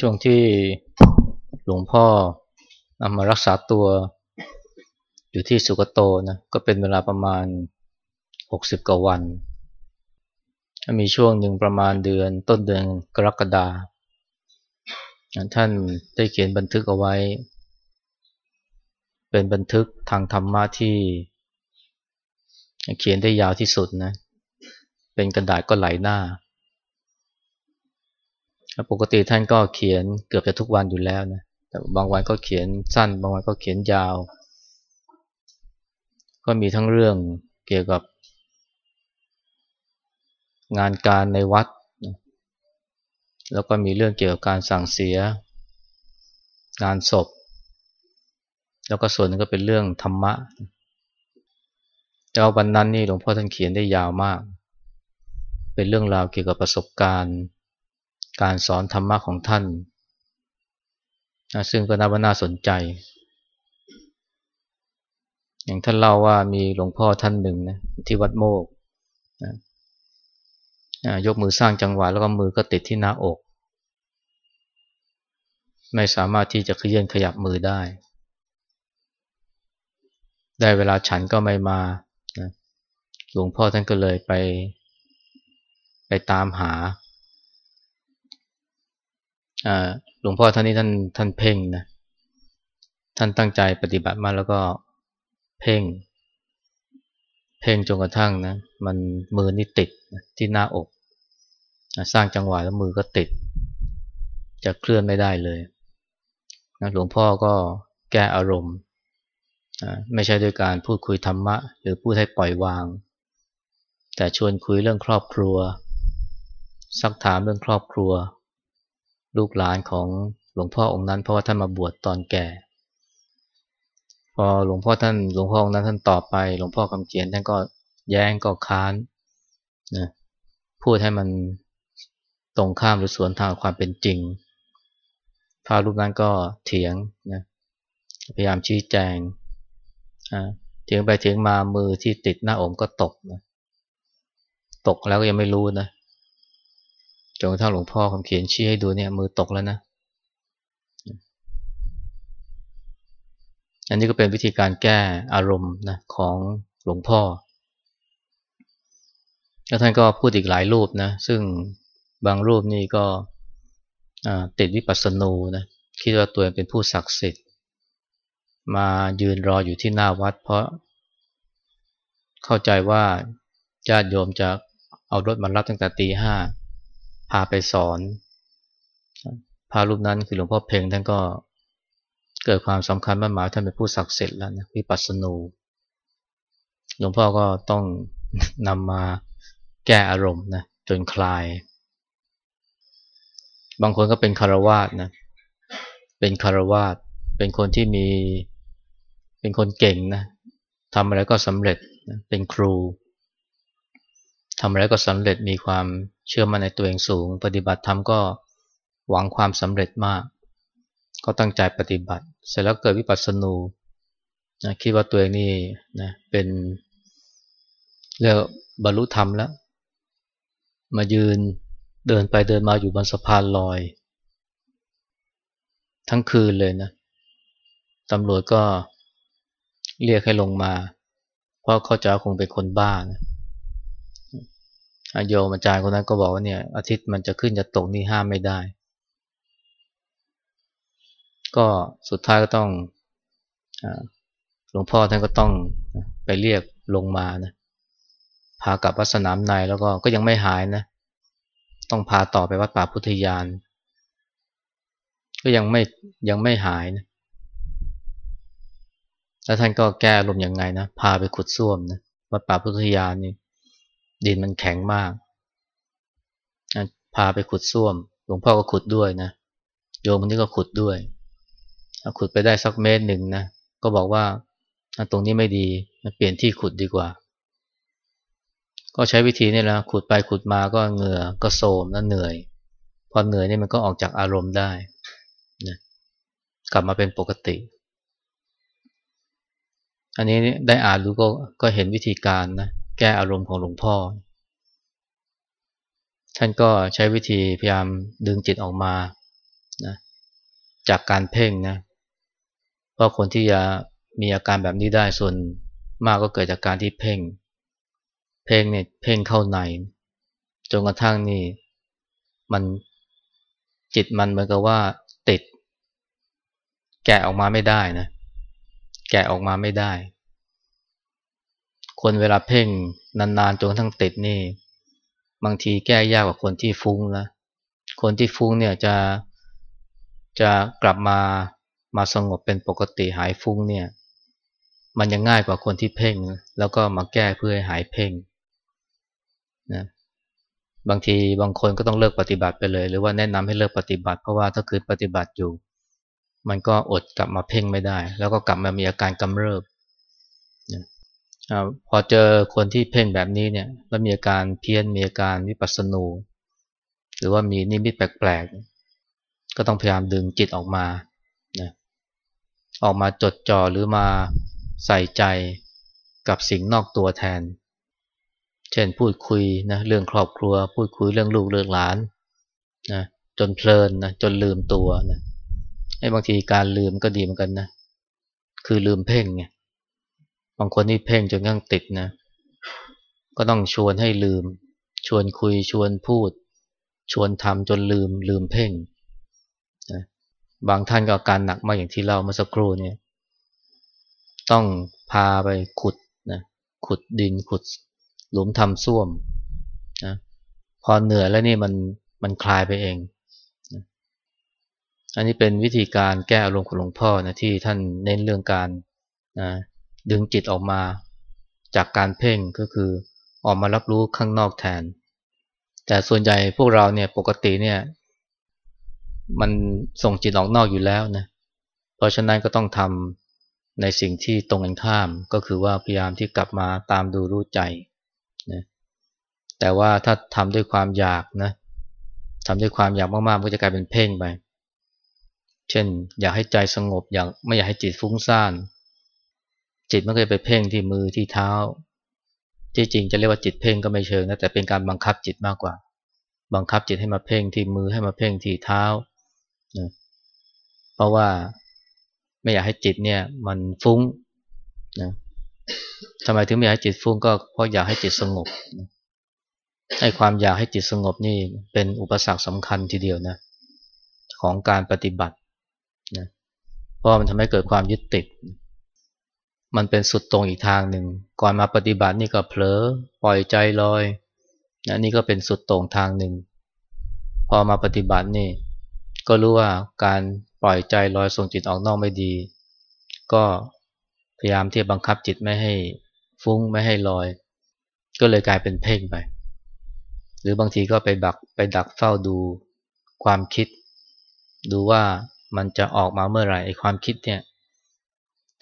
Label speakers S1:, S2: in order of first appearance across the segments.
S1: ช่วงที่หลวงพ่อนำมารักษาตัวอยู่ที่สุกโตนะก็เป็นเวลาประมาณหกสิบกว่าวัน มีช่วงหนึ่งประมาณเดือนต้นเดือนกรกฎาท่านได้เขียนบันทึกเอาไว้ เป็นบันทึกทางธรรมะที่ เขียนได้ยาวที่สุดนะ เป็นกระดาษก็ไหลหน้า ปกติท่านก็เขียนเกือบจะทุกวันอยู่แล้วนะแต่บางวันก็เขียนสั้น บางวันก็เขียนยาว ก็มีทั้งเรื่องเกี่ยวกับ งานการในวัด แล้วก็มีเรื่องเกี่ยวกับการสั่งเสีย งานศพ แล้วก็ส่วนนึงก็เป็นเรื่องธรรมะแต่วันนั้นนี่หลวงพ่อท่านเขียนได้ยาวมาก เป็นเรื่องราวเกี่ยวกับประสบการณ์ การสอนธรรมะของท่านนะซึ่งก็นับว่าน่าสนใจ อย่างท่านเล่าว่ามีหลวงพ่อท่านหนึ่งนะที่วัดโมกนะยกมือสร้างจังหวะแล้วก็มือก็ติดที่หน้าอก ไม่สามารถที่จะเคลื่อนขยับมือได้ ได้เวลาฉันก็ไม่มานะหลวงพ่อท่านก็เลยไป ไปตามหา หลวงพ่อท่านนี้ท่านท่านเพ่งนะท่านตั้งใจปฏิบัติมาแล้วก็เพ่ง เพ่งจนกระทั่งนะมันมือนี่ติดที่หน้าอกสร้างจังหวะแล้วมือก็ติด จะเคลื่อนไม่ได้เลยนะหลวงพ่อก็แก้อารมณ์ ไม่ใช่ด้วยการพูดคุยธรรมะ หรือพูดให้ปล่อยวาง แต่ชวนคุยเรื่องครอบครัว ซักถามเรื่องครอบครัว ลูกหลานของหลวงพ่อองค์นั้น เพราะว่าท่านมาบวชตอนแก่ พอหลวงพ่อท่านหลวงพ่อองค์นั้นท่านตอบไป หลวงพ่อคำเขียนท่านก็แย้งก็ค้านนะพูดให้มันตรงข้ามหรือสวนทางความเป็นจริงพระรูปนั้นก็เถียงนะพยายามชี้แจงเถียงไปเถียงมามือที่ติดหน้าอกก็ตกนะตกแล้วก็ยังไม่รู้นะ จนกระทั่งหลวงพ่อคำเขียนชี้ให้ดูเนี่ยมือตกแล้วนะ อันนี้ก็เป็นวิธีการแก้อารมณ์นะของหลวงพ่อ แล้วท่านก็พูดอีกหลายรูปนะ ซึ่งบางรูปนี่ก็ติดวิปัสสนูนะคิดว่าตัวเองเป็นผู้ศักดิ์สิทธิ์ มายืนรออยู่ที่หน้าวัด เพราะเข้าใจว่าญาติโยมจะเอารถมารับตั้งแต่ตีห้า พาไปสอนพารูปนั้นคือหลวงพ่อเพ่งท่านก็เกิดความสำคัญมากหมายท่านเป็นผู้ศักดิ์สิทธิ์แล้วนะวิปัสสนูหลวงพ่อก็ต้องนำมาแก้อารมณ์นะจนคลาย บางคนก็เป็นคารวาสนะเป็นคารวาสเป็นคนที่มีเป็นคนเก่งนะทำอะไรก็สำเร็จนะเป็นครูทำอะไรก็สำเร็จมีความ เชื่อมั่นในตัวเองสูง ปฏิบัติธรรมก็หวังความสำเร็จมาก ก็ตั้งใจปฏิบัติ เสร็จแล้วเกิดวิปัสสนูนะคิดว่าตัวเองนี่นะเป็นเรียกบรรลุธรรมแล้ว มายืนเดินไปเดินมาอยู่บนสะพานลอย ทั้งคืนเลยนะตำรวจก็เรียกให้ลงมา เพราะเขาจะคงเป็นคนบ้านะ โยมอาจารย์คนนั้นก็บอกว่าเนี่ยอาทิตย์มันจะขึ้นจะตกนี่ห้ามไม่ได้ ก็สุดท้ายก็ต้องหลวงพ่อท่านก็ต้องไปเรียกลงมานะพากลับวัดสนามในแล้วก็ก็ยังไม่หายนะ ต้องพาต่อไปวัดป่าพุทธยาน ก็ยังไม่ยังไม่หายนะแล้วท่านก็แก้ลมยังไงนะพาไปขุดซ่วมนะวัดป่าพุทธยานนี่ ดินมันแข็งมาก พาไปขุดซ่วม หลวงพ่อก็ขุดด้วยนะ โยมคนนี้ก็ขุดด้วย ขุดไปได้สักเมตรหนึ่งนะ ก็บอกว่าตรงนี้ไม่ดี เปลี่ยนที่ขุดดีกว่า ก็ใช้วิธีนี่แหละ ขุดไปขุดมาก็เหงื่อ ก็โสมแล้วเหนื่อย พอเหนื่อยนี่มันก็ออกจากอารมณ์ได้นะกลับมาเป็นปกติ อันนี้ได้อ่านรู้ก็ก็เห็นวิธีการนะ แก้อารมณ์ของหลวงพ่อ ท่านก็ใช้วิธีพยายามดึงจิตออกมานะจากการเพ่งนะเพราะคนที่จะมีอาการแบบนี้ได้ส่วนมากก็เกิดจากการที่เพ่ง เพ่งเนี่ยเพ่งเข้าในจนกระทั่งนี่มันจิตมันเหมือนกับว่าติด แกะออกมาไม่ได้นะ แกะออกมาไม่ได้ คนเวลาเพ่งนานๆจนทั่งติดนี่ บางทีแก้ยากกว่าคนที่ฟุ้งนะคนที่ฟุ้งเนี่ยจะจะกลับมามาสงบเป็นปกติหายฟุ้งเนี่ย มันยังง่ายกว่าคนที่เพ่ง แล้วก็มาแก้เพื่อให้หายเพ่งนะบางทีบางคนก็ต้องเลิกปฏิบัติไปเลย หรือว่าแนะนำให้เลิกปฏิบัติ เพราะว่าถ้าคืนปฏิบัติอยู่ มันก็อดกลับมาเพ่งไม่ได้ แล้วก็กลับมามีอาการกำเริบนะ พอเจอคนที่เพ่งแบบนี้เนี่ยแล้วมีอาการเพี้ยนมีอาการวิปัสสนู หรือว่ามีนิมิตแปลกๆ ก็ต้องพยายามดึงจิตออกมานะออกมาจดจ่อหรือมาใส่ใจกับสิ่งนอกตัวแทน เช่นพูดคุยนะเรื่องครอบครัว พูดคุยเรื่องลูกเรื่องหลานนะจนเพลินนะจนลืมตัวนะไอ้บางทีการลืมก็ดีเหมือนกันนะคือลืมเพ่งไง บางคนนี่เพ่งจนกระทั่งติดนะ ก็ต้องชวนให้ลืม ชวนคุยชวนพูด ชวนทำจนลืมลืมเพ่งนะบางท่านก็อาการหนักมากอย่างที่เล่าเมื่อสักครู่เนี่ย ต้องพาไปขุดนะขุดดินขุด หลุมทำส้วมนะพอเหนื่อยแล้วนี่มันมันคลายไปเองนะอันนี้เป็นวิธีการแก้อารมณ์ของหลวงพ่อนะที่ท่านเน้นเรื่องการนะ ดึงจิตออกมาจากการเพ่งก็คือออกมารับรู้ข้างนอกแทน แต่ส่วนใหญ่พวกเราเนี่ยปกติเนี่ยมันส่งจิตออกนอกอยู่แล้วนะเพราะฉะนั้นก็ต้องทำในสิ่งที่ตรงกันข้ามก็คือว่าพยายามที่กลับมาตามดูรู้ใจนะแต่ว่าถ้าทำด้วยความอยากนะทำด้วยความอยากมากๆก็จะกลายเป็นเพ่งไป เช่น อยากให้ใจสงบอยากไม่อยากให้จิตฟุ้งซ่าน จิตมันก็จะไปเพ่งที่มือที่เท้าที่จริงจะเรียกว่าจิตเพ่งก็ไม่เชิงนะแต่เป็นการบังคับจิตมากกว่า บังคับจิตให้มาเพ่งที่มือให้มาเพ่งที่เท้านะเพราะว่าไม่อยากให้จิตเนี่ยมันฟุ้งนะทำไมถึงไม่อยากให้จิตฟุ้งก็เพราะอยากให้จิตสงบนะให้ความอยากให้จิตสงบนี่เป็นอุปสรรคสำคัญทีเดียวนะของการปฏิบัตินะเพราะมันทำให้เกิดความยึดติด มันเป็นสุดตรงอีกทางหนึ่ง ก่อนมาปฏิบัตินี่ก็เผลอปล่อยใจลอยนะนี่ก็เป็นสุดตรงทางหนึ่ง พอมาปฏิบัตินี่ ก็รู้ว่าการปล่อยใจลอยส่งจิตออกนอกไม่ดี ก็พยายามที่จะบังคับจิตไม่ให้ฟุ้งไม่ให้ลอย ก็เลยกลายเป็นเพ่งไป หรือบางทีก็ไปดักไปดักเฝ้าดูความคิด ดูว่ามันจะออกมาเมื่อไหร่ไอ้ความคิดเนี่ย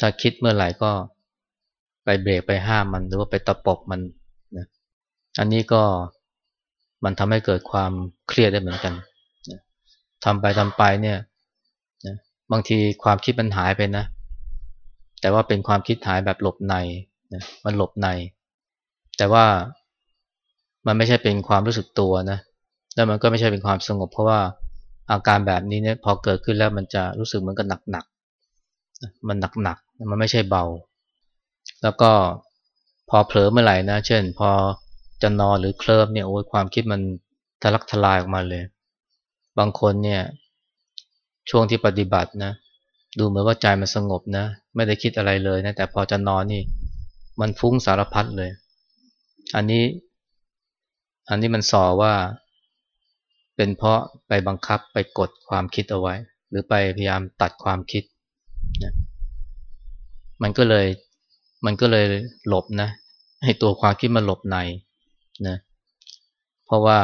S1: ถ้าคิดเมื่อไหร่ก็ไปเบรกไปห้ามมันหรือว่าไปตะปบมันนะอันนี้ก็มันทำให้เกิดความเครียดได้เหมือนกันนะทำไปทำไปเนี่ยนะบางทีความคิดมันหายไปนะ แต่ว่าเป็นความคิดหายแบบหลบในนะมันหลบใน แต่ว่ามันไม่ใช่เป็นความรู้สึกตัวนะแล้วมันก็ไม่ใช่เป็นความสงบ เพราะว่าอาการแบบนี้เนี่ยพอเกิดขึ้นแล้วมันจะรู้สึกเหมือนกับหนักๆมันหนัก มันไม่ใช่เบา แล้วก็พอเผลอเมื่อไหร่นะ เช่น พอจะนอนหรือเคลิบเนี่ยโอ้ยความคิดมันทะลักทลายออกมาเลย บางคนเนี่ย ช่วงที่ปฏิบัตินะ ดูเหมือนว่าใจมันสงบนะ ไม่ได้คิดอะไรเลยนะ แต่พอจะนอนนี่ มันฟุ้งสารพัดเลย อันนี้ อันนี้มันสอว่า เป็นเพราะไปบังคับไปกดความคิดเอาไว้ หรือไปพยายามตัดความคิดนะ มันก็เลยมันก็เลยหลบนะ ให้ตัวความคิดมันหลบในนะเพราะว่า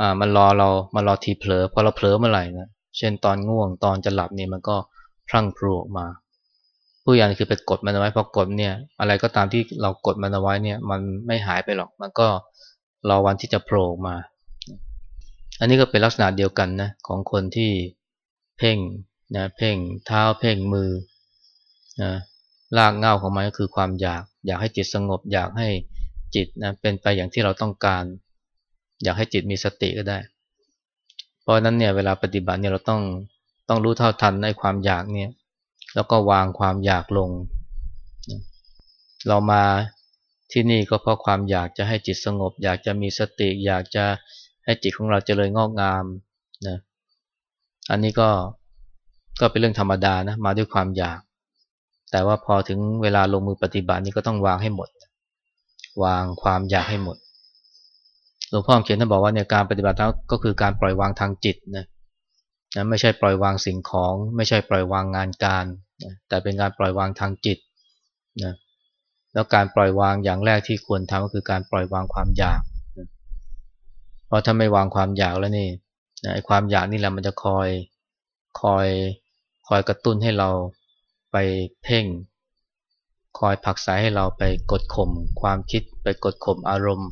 S1: อ่ามันรอเรามันรอทีเผลอพอเราเผลอเมื่อไหร่นะเช่นตอนง่วงตอนจะหลับเนี่ยมันก็พรั่งพรูออกมาผู้ยันคือไปกดมันเอาไว้พอกดเนี่ย อะไรก็ตามที่เรากดมันเอาไว้เนี่ย มันไม่หายไปหรอก มันก็รอวันที่จะโผล่มา อันนี้ก็เป็นลักษณะเดียวกันนะของคนที่เพ่งนะเพ่งเท้าเพ่งมือนะ รากเง้าของมันก็คือความอยาก อยากให้จิตสงบ อยากให้จิตนะเป็นไปอย่างที่เราต้องการ อยากให้จิตมีสติก็ได้ เพราะนั้นเนี่ยเวลาปฏิบัติเนี่ยเราต้องต้องรู้เท่าทันในความอยากเนี่ย แล้วก็วางความอยากลง เรามาที่นี่ก็เพราะความอยากจะให้จิตสงบ อยากจะมีสติ อยากจะให้จิตของเราเจริญงอกงามนะอันนี้ก็ก็เป็นเรื่องธรรมดานะมาด้วยความอยาก แต่ว่าพอถึงเวลาลงมือปฏิบัตินี่ก็ต้องวางให้หมด วางความอยากให้หมดหลวงพ่อเขียนท่านบอกว่าเนี่ยการปฏิบัติแล้วก็คือการปล่อยวางทางจิตนะนะไม่ใช่ปล่อยวางสิ่งของ ไม่ใช่ปล่อยวางงานการนะแต่เป็นการปล่อยวางทางจิตนะแล้วการปล่อยวางอย่างแรกที่ควรทำก็คือการปล่อยวางความอยากนะเพราะถ้าไม่วางความอยากแล้วนี่นะไอ้ความอยากนี่แหละมันจะคอยคอยคอยกระตุ้นให้เรา ไปเพ่ง คอยผักสายให้เราไปกดข่มความคิดไปกดข่มอารมณ์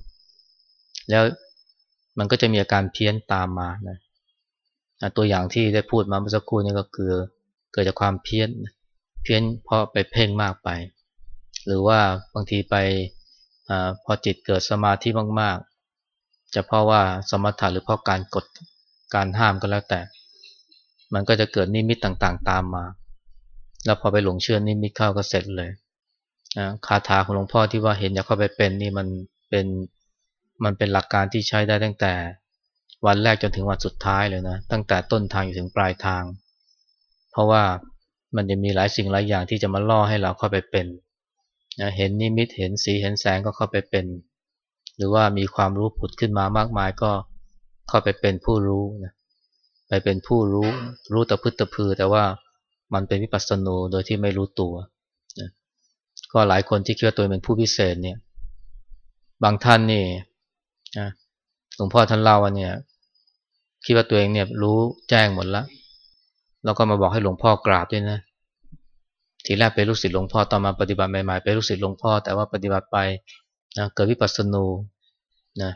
S1: แล้วมันก็จะมีอาการเพี้ยนตามมานะตัวอย่างที่ได้พูดมาเมื่อสักครู่นี้ก็คือเกิดจากความเพี้ยนเพี้ยนเพราะไปเพ่งมากไป หรือว่าบางทีไปอพอจิตเกิดสมาธิมากๆ จะเพราะว่าสมถะหรือเพราะการกดการห้ามก็แล้วแต่ มันก็จะเกิดนิมิตต่างๆ ตามมา แล้วพอไปหลงเชื่อนิมิตเข้าก็เสร็จเลยคาถาของหลวงพ่อที่ว่าเห็นอยากเข้าไปเป็นนี่มันเป็นมันเป็นหลักการที่ใช้ได้ตั้งแต่วันแรกจนถึงวันสุดท้ายเลยนะ ตั้งแต่ต้นทางอยู่ถึงปลายทาง เพราะว่ามันจะมีหลายสิ่งหลายอย่างที่จะมาล่อให้เราเข้าไปเป็นนะเห็นนิมิตเห็นสีเห็นแสงก็เข้าไปเป็น หรือว่ามีความรู้ผุดขึ้นมามากมายก็เข้าไปเป็นผู้รู้นะไปเป็นผู้รู้รู้ตะพึตะพือแต่ว่า มันเป็นวิปัสสนูโดยที่ไม่รู้ตัวนะก็หลายคนที่คิดว่าตัวเป็นผู้พิเศษเนี่ย บางท่านนี่นะหลวงพ่อท่านเล่าว่าเนี่ย คิดว่าตัวเองเนี่ยรู้แจ้งหมดแล้วแล้วก็มาบอกให้หลวงพ่อกราบด้วยนะทีแรกเป็นลูกศิษย์หลวงพ่อต่อมาปฏิบัติใหม่ๆเป็นลูกศิษย์หลวงพ่อแต่ว่าปฏิบัติไปนะเกิดวิปัสสนูนะ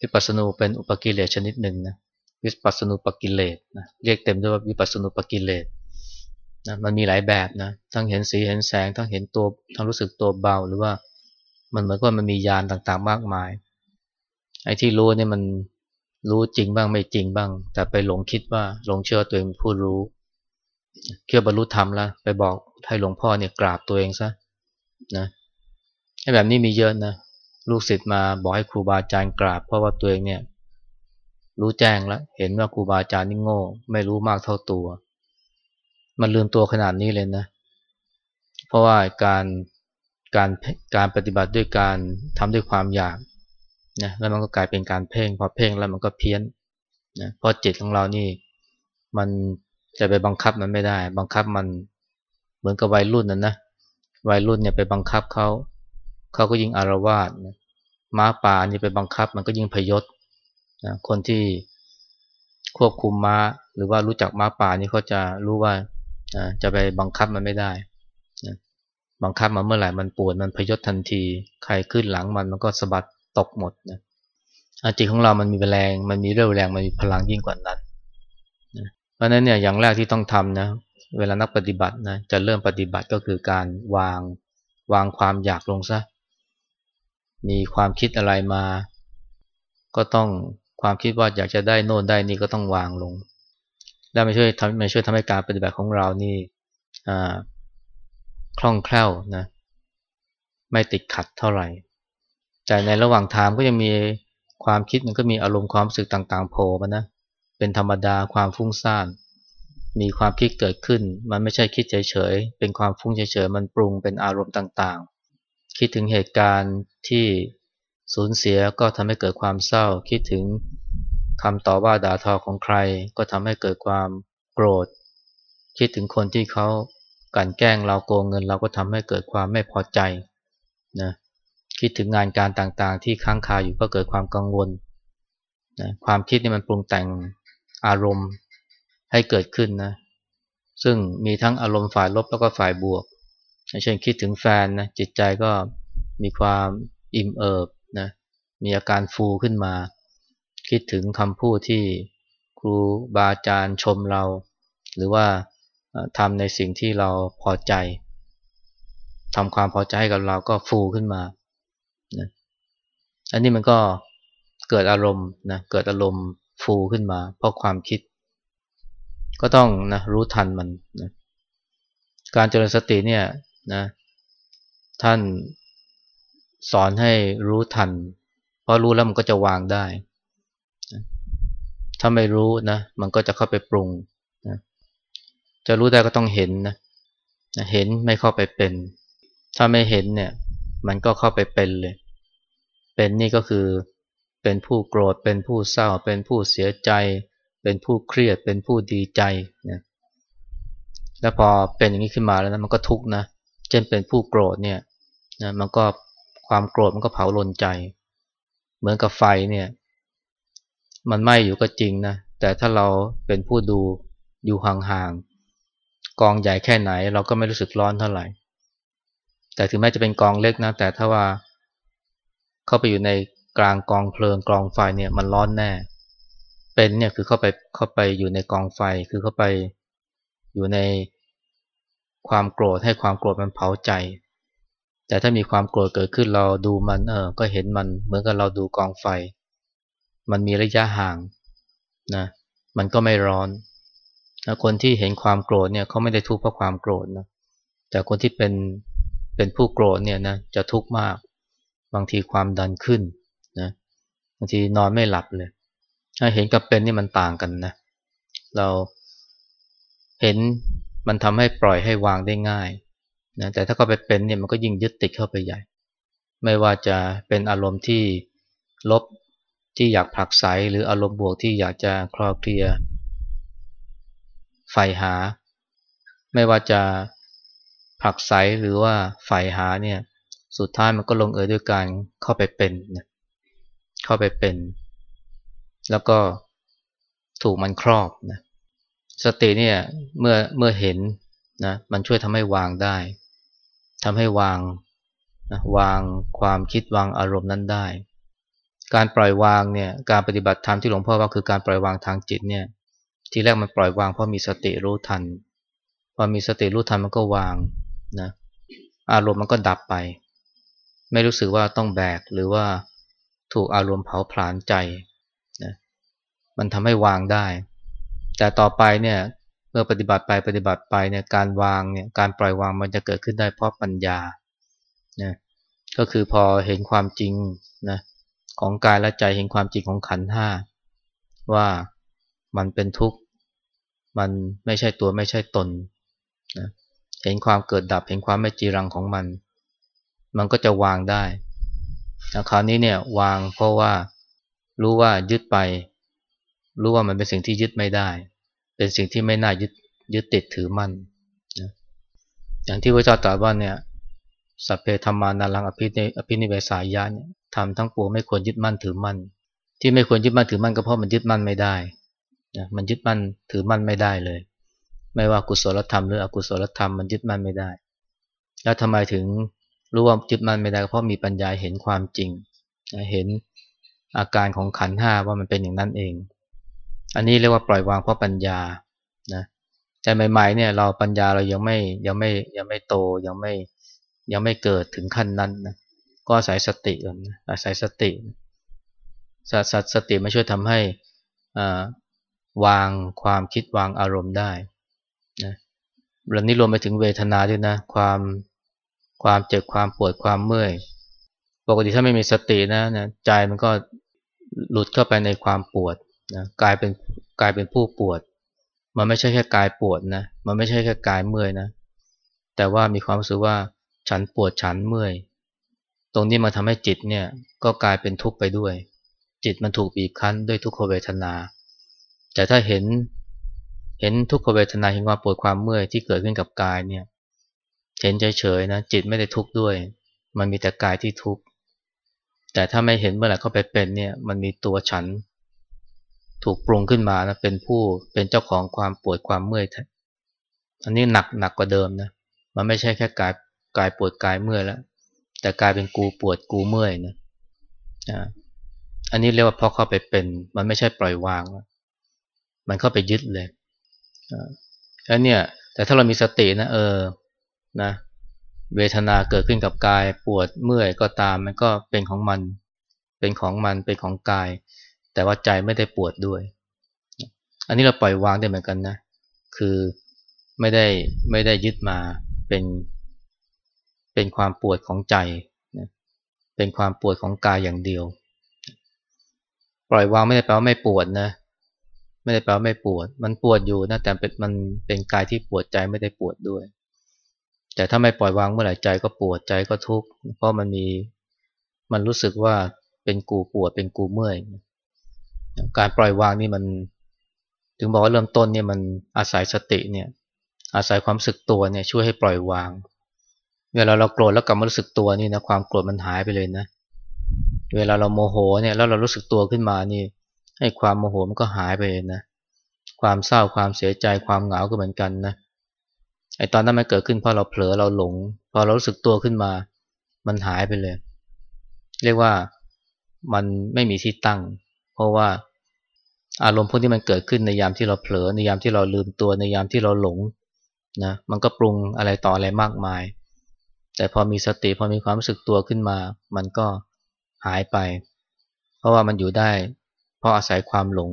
S1: วิปัสสนูเป็นอุปกิเลสชนิดหนึ่งนะวิปัสสนูปกิเลสนะเรียกเต็มด้วยว่าวิปัสสนูปกิเลส นะมันมีหลายแบบนะทั้งเห็นสีเห็นแสงทั้งเห็นตัวทั้งรู้สึกตัวเบาหรือว่ามันเหมือนกับมันมียานต่างๆมากมาย ไอ้ที่รู้เนี่ยมันรู้จริงบ้างไม่จริงบ้าง แต่ไปหลงคิดว่าหลงเชื่อตัวเองผู้รู้เชื่อบรรลุธรรมแล้วไปบอกให้หลวงพ่อเนี่ยกราบตัวเองซะนะไอ้แบบนี้มีเยอะนะลูกศิษย์มาบอกให้ครูบาอาจารย์กราบ เพราะว่าตัวเองเนี่ยรู้แจ้งแล้วเห็นว่าครูบาอาจารย์นี่โง่ ไม่รู้มากเท่าตัว มันลืมตัวขนาดนี้เลยนะ เพราะว่าการการการปฏิบัติด้วยการทำด้วยความอยากนะแล้วมันก็กลายเป็นการเพ่งพอเพ่งแล้วมันก็เพี้ยนนะเพราะจิตของเรานี่มันจะไปบังคับมันไม่ได้ บังคับมันเหมือนกับวัยรุ่นนั่นนะวัยรุ่นเนี่ยไปบังคับเขาเขาก็ยิ่งอารวาสนะม้าป่านี่ไปบังคับมันก็ยิ่งพยศนะคนที่ควบคุมม้าหรือว่ารู้จักม้าป่านี่เขาจะรู้ว่า จะไปบังคับมันไม่ได้นะบังคับมันเมื่อไหร่มันปวดมันพยศทันที ใครขึ้นหลังมันมันก็สะบัดตกหมดนะจิตของเรามันมีแรง มันมีเรี่ยวแรง มันมีพลังยิ่งกว่านั้นนะเพราะนั้นเนี่ยอย่างแรกที่ต้องทำนะ เวลานักปฏิบัตินะจะเริ่มปฏิบัติก็คือการวางวางความอยากลงซะ มีความคิดอะไรมา ก็ต้องความคิดว่าอยากจะได้โน่นได้นี่ก็ต้องวางลง แล้วไม่ช่วยทำไม่ช่วยทำให้การปฏิบัติของเรานี่คล่องแคล่วนะไม่ติดขัดเท่าไหร่ แต่ในระหว่างทางก็ยังมีความคิดมันก็มีอารมณ์ความรู้สึกต่างๆโผล่มานะเป็นธรรมดาความฟุ้งซ่านมีความคิดเกิดขึ้น มันไม่ใช่คิดเฉยๆ เป็นความฟุ้งเฉยๆ มันปรุงเป็นอารมณ์ต่างๆ คิดถึงเหตุการณ์ที่สูญเสียก็ทำให้เกิดความเศร้า คิดถึง คำต่อว่าด่าทอของใครก็ทำให้เกิดความโกรธ คิดถึงคนที่เขากันแกล้งเราโกงเงินเราก็ทำให้เกิดความไม่พอใจนะคิดถึงงานการต่างๆ ที่ค้างคาอยู่ก็เกิดความกังวลนะความคิดนี่มันปรุงแต่งอารมณ์ให้เกิดขึ้นนะซึ่งมีทั้งอารมณ์ฝ่ายลบแล้วก็ฝ่ายบวก เช่นคิดถึงแฟนนะจิตใจก็มีความอิ่มเอิบนะมีอาการฟูขึ้นมา คิดถึงคำพูดที่ครูบาอาจารย์ชมเรา หรือว่าทำในสิ่งที่เราพอใจทำความพอใจให้กับเราก็ฟูขึ้นมานะอันนี้มันก็เกิดอารมณ์นะเกิดอารมณ์ฟูขึ้นมา เพราะความคิด ก็ต้องนะรู้ทันมันนะการเจริญสติเนี่ยนะท่านสอนให้รู้ทัน เพราะรู้แล้วมันก็จะวางได้ ถ้าไม่รู้นะ มันก็จะเข้าไปปรุงนะจะรู้ได้ก็ต้องเห็นนะเห็นไม่เข้าไปเป็น ถ้าไม่เห็นเนี่ย มันก็เข้าไปเป็นเลย เป็นนี่ก็คือเป็นผู้โกรธ เป็นผู้เศร้า เป็นผู้เสียใจ เป็นผู้เครียด เป็นผู้ดีใจนะแล้วพอเป็นอย่างนี้ขึ้นมาแล้วนะมันก็ทุกข์นะ เช่นเป็นผู้โกรธเนี่ยนะมันก็ความโกรธมันก็เผาลนใจ เหมือนกับไฟเนี่ย มันไหม้อยู่ก็จริงนะ แต่ถ้าเราเป็นผู้ดูอยู่ห่างๆ กองใหญ่แค่ไหนเราก็ไม่รู้สึกร้อนเท่าไหร่ แต่ถึงแม้จะเป็นกองเล็กนะ แต่ถ้าว่า เข้าไปอยู่ในกลางกองเพลิงกองไฟเนี่ยมันร้อนแน่ เป็นเนี่ยคือเข้าไปเข้าไปอยู่ในกองไฟ คือเข้าไปอยู่ในความโกรธให้ความโกรธมันเผาใจ แต่ถ้ามีความโกรธเกิดขึ้นเราดูมันเออ ก็เห็นมันเหมือนกับเราดูกองไฟ มันมีระยะห่างนะมันก็ไม่ร้อนนะคนที่เห็นความโกรธเนี่ยเขาไม่ได้ทุกข์เพราะความโกรธนะแต่คนที่เป็นเป็นผู้โกรธเนี่ยนะจะทุกข์มาก บางทีความดันขึ้นนะบางทีนอนไม่หลับเลยถ้าเห็นกับเป็นนี่มันต่างกันนะเราเห็นมันทำให้ปล่อยให้วางได้ง่ายนะแต่ถ้าก็ไปเป็นเนี่ยมันก็ยิ่งยึดติดเข้าไปใหญ่ ไม่ว่าจะเป็นอารมณ์ที่ลบ ที่อยากผลักไสหรืออารมณ์บวกที่อยากจะคลอเคลียใฝ่หา ไม่ว่าจะผลักไสหรือว่าใฝ่หาเนี่ยสุดท้ายมันก็ลงเอยด้วยการเข้าไปเป็นนะเข้าไปเป็น แล้วก็ถูกมันครอบนะสติเนี่ยเมื่อเมื่อเห็นนะมันช่วยทำให้วางได้ทำให้วางนะวางความคิดวางอารมณ์นั้นได้ การปล่อยวางเนี่ยการปฏิบัติธรรมที่หลวงพ่อว่าคือการปล่อยวางทางจิตเนี่ยทีแรกมันปล่อยวางเพราะมีสติรู้ทันพอมีสติรู้ทันมันก็วางนะอารมณ์มันก็ดับไป ไม่รู้สึกว่าต้องแบกหรือว่าถูกอารมณ์เผาผลาญใจนะมันทำให้วางได้ แต่ต่อไปเนี่ยเมื่อปฏิบัติไปปฏิบัติไปเนี่ยการวางเนี่ยการปล่อยวางมันจะเกิดขึ้นได้เพราะปัญญานะก็คือพอเห็นความจริงนะ ของกายและใจเห็นความจริงของขันห้าว่ามันเป็นทุกข์ มันไม่ใช่ตัวไม่ใช่ตนนะเห็นความเกิดดับเห็นความไม่จีรังของมัน มันก็จะวางได้คราวนี้เนี่ยวางเพราะว่ารู้ว่ายึดไป รู้ว่ามันเป็นสิ่งที่ยึดไม่ได้ เป็นสิ่งที่ไม่น่ายึดยึดติดถือมั่นนะอย่างที่พระเจ้าตรัสว่าเนี่ยสัพเพธรรมานารังอภินิอภินิเวสายะเนี่ย ทำทั้งปวงไม่ควรยึดมั่นถือมั่น ที่ไม่ควรยึดมั่นถือมั่นก็เพราะมันยึดมั่นไม่ได้นะมันยึดมั่นถือมั่นไม่ได้เลย ไม่ว่ากุศลธรรมหรืออกุศลธรรมมันยึดมั่นไม่ได้ แล้วทำไมถึงรู้ว่ายึดมั่นไม่ได้เพราะมีปัญญาเห็นความจริง เห็นอาการของขันห้าว่ามันเป็นอย่างนั้นเอง อันนี้เรียกว่าปล่อยวางเพราะปัญญานะแต่ใหม่ๆเนี่ยเราปัญญาเรายังไม่ยังไม่ยังไม่โตยังไม่ยังไม่เกิดถึงขั้นนั้นนะ ก็อาศัยสติก่อนอาศัยสติสัตสติมาช่วยทำให้วางความคิดวางอารมณ์ได้นะเรื่องนี้รวมไปถึงเวทนาด้วยนะ ความความเจ็บความปวดความเมื่อย ปกติถ้าไม่มีสตินะนะใจมันก็หลุดเข้าไปในความปวดนะกลายเป็นกลายเป็นผู้ปวด มันไม่ใช่แค่กายปวดนะ มันไม่ใช่แค่กายเมื่อยนะ แต่ว่ามีความรู้สึกว่าฉันปวดฉันเมื่อย ตรงนี้มาทำให้จิตเนี่ยก็กลายเป็นทุกข์ไปด้วย จิตมันถูกบีบคั้นด้วยทุกขเวทนา แต่ถ้าเห็นเห็นทุกขเวทนาเห็นความปวดความเมื่อยที่เกิดขึ้นกับกายเนี่ยเห็นเฉยๆนะจิตไม่ได้ทุกข์ด้วย มันมีแต่กายที่ทุกข์แต่ถ้าไม่เห็นเมื่อไหร่เข้าไปเป็นเนี่ยมันมีตัวฉัน ถูกปรุงขึ้นมานะเป็นผู้เป็นเจ้าของความปวดความเมื่อยอันนี้หนักหนักกว่าเดิมนะมันไม่ใช่แค่กายกายปวดกายเมื่อยแล้ว แต่กลายเป็นกูปวดกูเมื่อยนะอันนี้เรียกว่าพอเข้าไปเป็น มันไม่ใช่ปล่อยวาง มันเข้าไปยึดเลยแล้วเนี่ย แต่ถ้าเรามีสตินะ เออนะเวทนาเกิดขึ้นกับกายปวดเมื่อยก็ตามมันก็เป็นของมัน เป็นของมันเป็นของกาย แต่ว่าใจไม่ได้ปวดด้วย อันนี้เราปล่อยวางได้เหมือนกันนะ คือไม่ได้ไม่ได้ยึดมาเป็น เป็นความปวดของใจเป็นความปวดของกายอย่างเดียว ปล่อยวางไม่ได้แปลว่าไม่ปวดนะ ไม่ได้แปลว่าไม่ปวด มันปวดอยู่นะแต่เป็นมันเป็นกายที่ปวดใจไม่ได้ปวดด้วย แต่ถ้าไม่ปล่อยวางเมื่อไหร่ใจก็ปวดใจก็ทุกข์เพราะมันมีมันรู้สึกว่าเป็นกูปวดเป็นกูเมื่อย การปล่อยวางนี่มัน ถึงบอกว่าเริ่มต้นเนี่ยมันอาศัยสติเนี่ยอาศัยความสึกตัวเนี่ยช่วยให้ปล่อยวาง เวลาเราโกรธแล้วกลับมารู้สึกตัวนี่นะความโกรธมันหายไปเลยนะ เวลาเราโมโหเนี่ยแล้วเรารู้สึกตัวขึ้นมานี่ให้ความโมโหมันก็หายไปเลยนะ ความเศร้าความเสียใจความเหงาก็เหมือนกันนะไอตอนนั้นมันเกิดขึ้นเพราะเราเผลอเราหลง พอเรารู้สึกตัวขึ้นมา มันหายไปเลย เรียกว่ามันไม่มีที่ตั้ง เพราะว่าอารมณ์พวกที่มันเกิดขึ้นในยามที่เราเผลอในยามที่เราลืมตัวในยามที่เราหลงนะมันก็ปรุงอะไรต่ออะไรมากมาย แต่พอมีสติพอมีความรู้สึกตัวขึ้นมา มันก็หายไป เพราะว่ามันอยู่ได้ เพราะอาศัยความหลง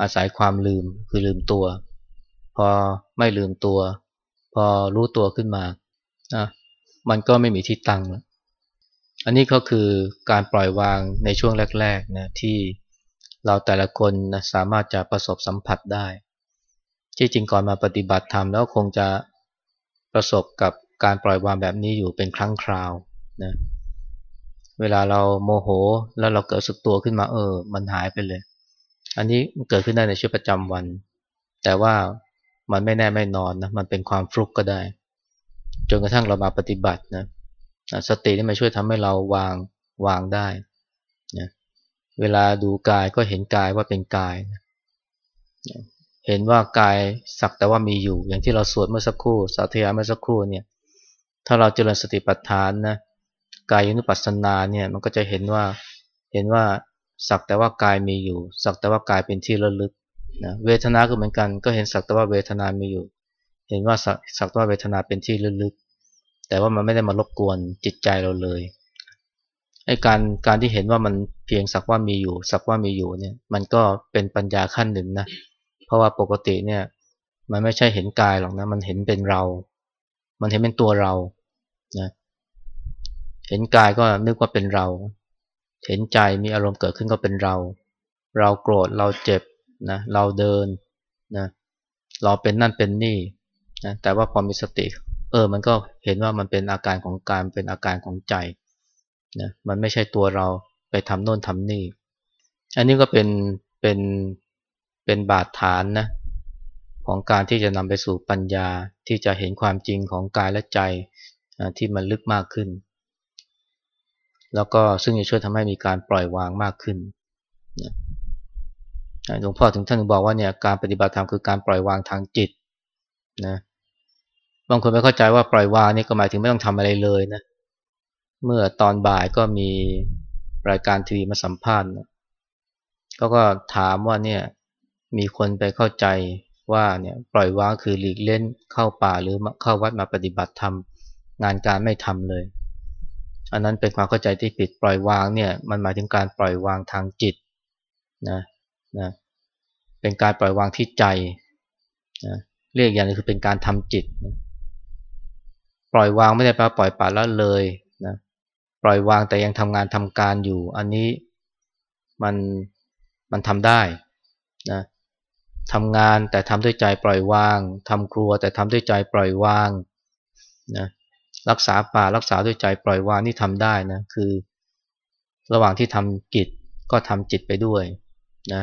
S1: อาศัยความลืมคือลืมตัว พอไม่ลืมตัว พอรู้ตัวขึ้นมาอะมันก็ไม่มีที่ตั้งแล้วอันนี้ก็คือการปล่อยวางในช่วงแรกๆนะที่เราแต่ละคนนะสามารถจะประสบสัมผัสได้ ที่จริงก่อนมาปฏิบัติธรรมแล้วคงจะประสบกับ การปล่อยวางแบบนี้อยู่เป็นครั้งคราวนะเวลาเราโมโหแล้วเราเกิดสึกตัวขึ้นมาเออ มันหายไปเลย อันนี้เกิดขึ้นได้ในชีวิตประจำวัน แต่ว่ามันไม่แน่ไม่นอนนะมันเป็นความฟลุกก็ได้ จนกระทั่งเรามาปฏิบัตินะสตินี่มันช่วยทำให้เราวางวางได้นะเวลาดูกายก็เห็นกายว่าเป็นกายนะเห็นว่ากายสักแต่ว่ามีอยู่ อย่างที่เราสวดเมื่อสักครู่สาธยายเมื่อสักครู่เนี่ย ถ้าเราเจริญสติปัฏฐานนะกายนุปัสสนาเนี่ยมันก็จะเห็นว่าเห็นว่าสักแต่ว่ากายมีอยู่ สักแต่ว่ากายเป็นที่ระลึกนะเวทนาก็เหมือนกัน ก็เห็นสักแต่ว่าเวทนามีอยู่ เห็นว่าสักสักแต่ว่าเวทนาเป็นที่ระลึก แต่ว่ามันไม่ได้มารบกวนจิตใจเราเลยไอ้การการที่เห็นว่ามันเพียงสักว่ามีอยู่ สักว่ามีอยู่เนี่ยมันก็เป็นปัญญาขั้นหนึ่งนะเพราะว่าปกติเนี่ยมันไม่ใช่เห็นกายหรอกนะมันเห็นเป็นเรา มันเห็นเป็นตัวเรานะเห็นกายก็นึกว่าเป็นเรา เห็นใจมีอารมณ์เกิดขึ้นก็เป็นเรา เราโกรธเราเจ็บนะเราเดินนะเราเป็นนั่นเป็นนี่นะแต่ว่าพอมีสติ เออมันก็เห็นว่ามันเป็นอาการของการเป็นอาการของใจนะมันไม่ใช่ตัวเราไปทำโน่นทำนี่ อันนี้ก็เป็นเป็นเป็นบาดฐานนะ ของการที่จะนำไปสู่ปัญญาที่จะเห็นความจริงของกายและใจที่มันลึกมากขึ้น แล้วก็ซึ่งจะช่วยทำให้มีการปล่อยวางมากขึ้นหลวงพ่อถึงท่านบอกว่าเนี่ยการปฏิบัติธรรมคือการปล่อยวางทางจิตนะบางคนไม่เข้าใจว่าปล่อยวางนี่ก็หมายถึงไม่ต้องทำอะไรเลยนะเมื่อตอนบ่ายก็มีรายการทีวีมาสัมภาษณ์เขาก็ถามว่าเนี่ยมีคนไปเข้าใจ ว่าเนี่ยปล่อยวางคือหลีกเล่นเข้าป่าหรือเข้าวัดมาปฏิบัติธรรมงานการไม่ทำเลย อันนั้นเป็นความเข้าใจที่ผิดปล่อยวางเนี่ยมันหมายถึงการปล่อยวางทางจิตนะนะเป็นการปล่อยวางที่ใจนะเรียกอย่างนึงคือเป็นการทำจิตนะปล่อยวางไม่ได้แปลปล่อยป่าละเลยนะปล่อยวางแต่ยังทำงานทำการอยู่ อันนี้มันมันทำได้นะ ทำงานแต่ทำด้วยใจปล่อยวางทำครัวแต่ทำด้วยใจปล่อยวางนะรักษาป่ารักษาด้วยใจปล่อยวางนี่ทำได้นะคือ ระหว่างที่ทำกิจก็ทำจิตไปด้วยนะ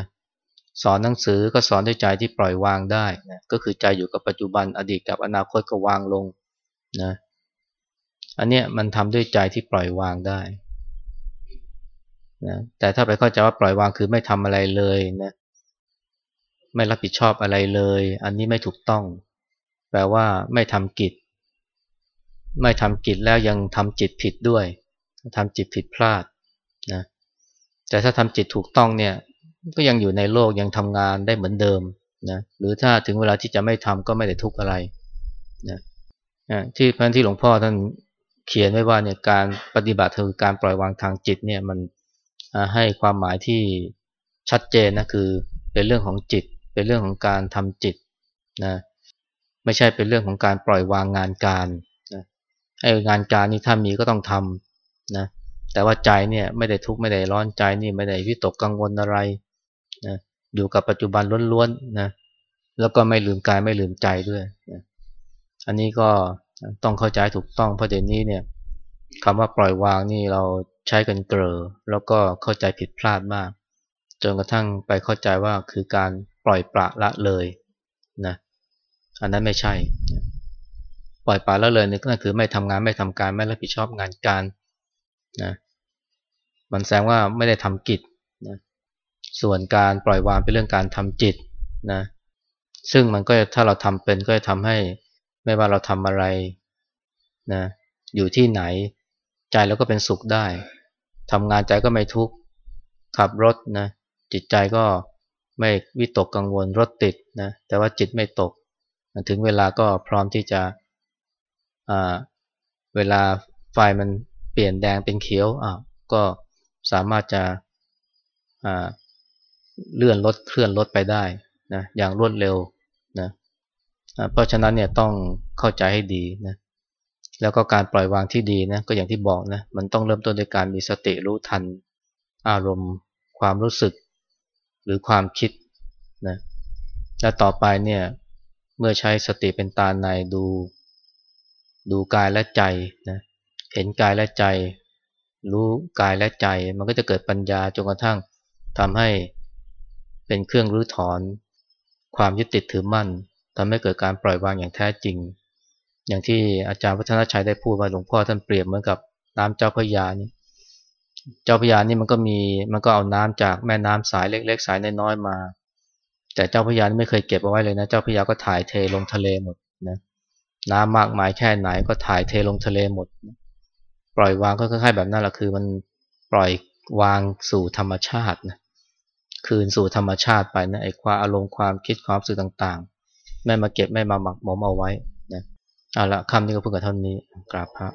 S1: สอนหนังสือก็สอนด้วยใจที่ปล่อยวางได้นะก็คือใจอยู่กับปัจจุบันอดีตกับอนาคตก็วางลงนะอันเนี้ยมันทำด้วยใจที่ปล่อยวางได้นะแต่ถ้าไปเข้าใจว่าปล่อยวางคือไม่ทำอะไรเลยนะ ไม่รับผิดชอบอะไรเลย อันนี้ไม่ถูกต้อง แปลว่าไม่ทำกิจ ไม่ทำกิจแล้วยังทำจิตผิดด้วยทำจิตผิดพลาดนะแต่ถ้าทำจิตถูกต้องเนี่ยก็ยังอยู่ในโลกยังทำงานได้เหมือนเดิมนะหรือถ้าถึงเวลาที่จะไม่ทำก็ไม่ได้ทุกข์อะไรนะที่พระที่หลวงพ่อท่านเขียนไว้ว่าเนี่ยการปฏิบัติคือการปล่อยวางทางจิตเนี่ยมันให้ความหมายที่ชัดเจนนะคือเป็นเรื่องของจิต เป็นเรื่องของการทำจิตนะไม่ใช่เป็นเรื่องของการปล่อยวางงานการนะไอ้งานการนี่ถ้ามีก็ต้องทำนะแต่ว่าใจเนี่ยไม่ได้ทุกข์ไม่ได้ร้อนใจนี่ไม่ได้วิตกกังวลอะไรนะอยู่กับปัจจุบันล้วนๆนะแล้วก็ไม่ลืมกายไม่ลืมใจด้วยนะอันนี้ก็ต้องเข้าใจถูกต้องเพราะเดี๋ยวนี้เนี่ยคำว่าปล่อยวางนี่เราใช้กันเกลอแล้วก็เข้าใจผิดพลาดมาก จนกระทั่งไปเข้าใจว่าคือการ ล่อยปละละเลยนะอันนั้นไม่ใช่ ปล่อยปละละเลยนี่ก็คือไม่ทำงานไม่ทำการไม่รับผิดชอบงานการนะมันแสดงว่าไม่ได้ทำกิจนะส่วนการปล่อยวางเป็นเรื่องการทำจิตนะซึ่งมันก็ถ้าเราทำเป็นก็จะทำให้ไม่ว่าเราทำอะไรนะอยู่ที่ไหนใจเราก็เป็นสุขได้ทำงานใจก็ไม่ทุกข์ขับรถนะจิตใจก็ ไม่วิตกกังวลรถติดนะแต่ว่าจิตไม่ตก ถึงเวลาก็พร้อมที่จะเวลาไฟมันเปลี่ยนแดงเป็นเขียวอ้าวก็สามารถจะเลื่อนรถเคลื่อนรถไปได้นะอย่างรวดเร็วนะเพราะฉะนั้นเนี่ยต้องเข้าใจให้ดีนะแล้วก็การปล่อยวางที่ดีนะก็อย่างที่บอกนะมันต้องเริ่มต้นด้วยการมีสติรู้ทันอารมณ์ความรู้สึก รือความคิดนะและต่อไปเนี่ยเมื่อใช้สติเป็นตาในดู ดูกายและใจนะเห็นกายและใจ รู้กายและใจ มันก็จะเกิดปัญญาจนกระทั่งทำให้เป็นเครื่องรื้อถอน ความยึดติดถือมั่นทำให้เกิดการปล่อยวางอย่างแท้จริง อย่างที่อาจารย์วัฒนชัยได้พูดว่าหลวงพ่อท่านเปรียบเหมือนกับน้ำเจ้าพระยานี่ เจ้าพระยานี่มันก็มีมันก็เอาน้ำจากแม่น้ำสายเล็ก ๆ สายน้อยๆมา แต่เจ้าพระยาไม่เคยเก็บเอาไว้เลยนะ เจ้าพระยาก็ถ่ายเทลงทะเลหมดนะน้ำมากมายแค่ไหนก็ถ่ายเทลงทะเลหมด ปล่อยวางก็คล้ายๆแบบนั้นแหละคือมันปล่อยวางสู่ธรรมชาตินะคืนสู่ธรรมชาติไปนะไอ้ความอารมณ์ความคิดความรู้สึกต่างๆ ไม่มาเก็บไม่มาหมักหมมเอาไว้นะเอาละคำนี้ก็เพิ่งกับเท่านี้กราบพระ